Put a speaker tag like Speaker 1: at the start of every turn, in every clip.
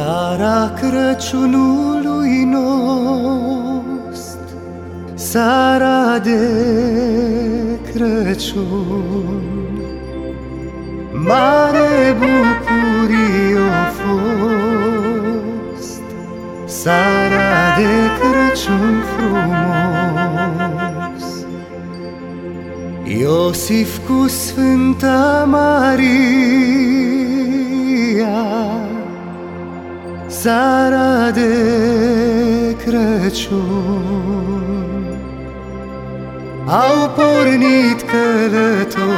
Speaker 1: Sara Crăciunului nostru, Sara de Crăciun, Mare bucurie a fost, Sara de Crăciun frumos. Iosif cu Sfânta Maria, Sara de Crăciun. Au pornit călătoria.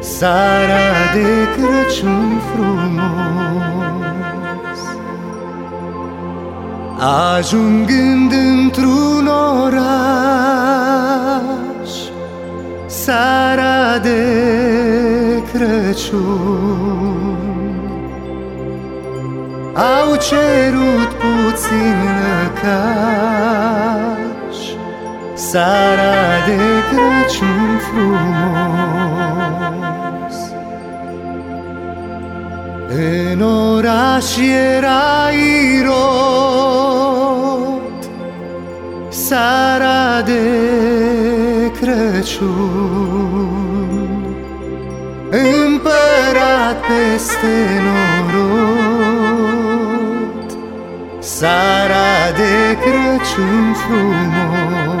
Speaker 1: Sara de Crăciun frumos. Ajungând într-un oraș Sara de Crăciun. Au cerut puțin lăcaș Sara de Crăciun frumos. În oraș era irot Sara de Crăciun Împărat peste norod Sara de Crăciun frumos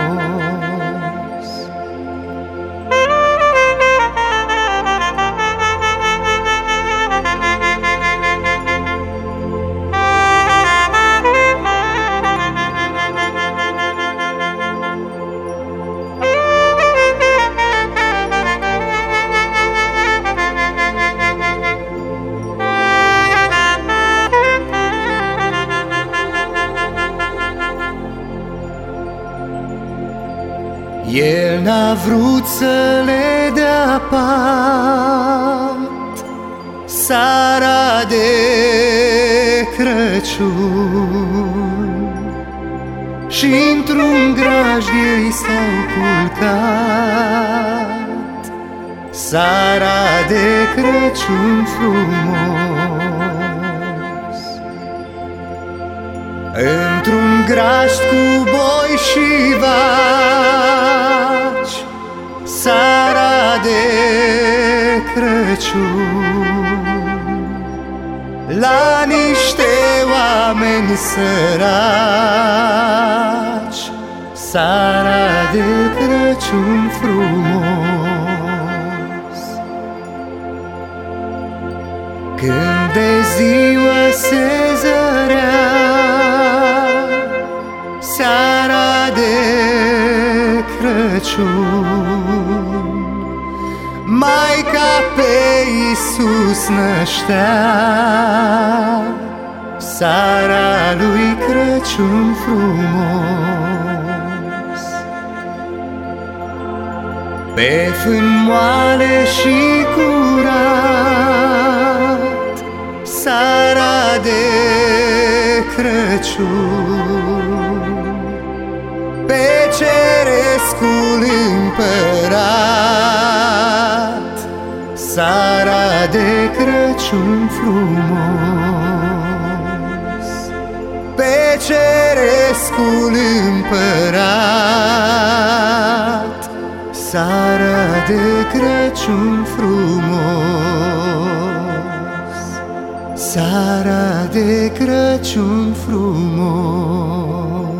Speaker 1: El n-a vrut să le dea pat. Sara de Crăciun. Și într-un graj ei s-au culcat. Sara de Crăciun frumos Într-un graj cu boi și vaci Sara de Crăciun. La niște oameni săraci Sara de Crăciun frumos. Când de ziua se zărea Seara de Crăciun. Maica pe Iisus năștea Sara lui Crăciun frumos. Pe fân moale și curat Sara de Crăciun. Pe cerescul împărat Sara de Crăciun frumos. Pe cerescul împărat Sara de Crăciun frumos. Sara de Crăciun frumos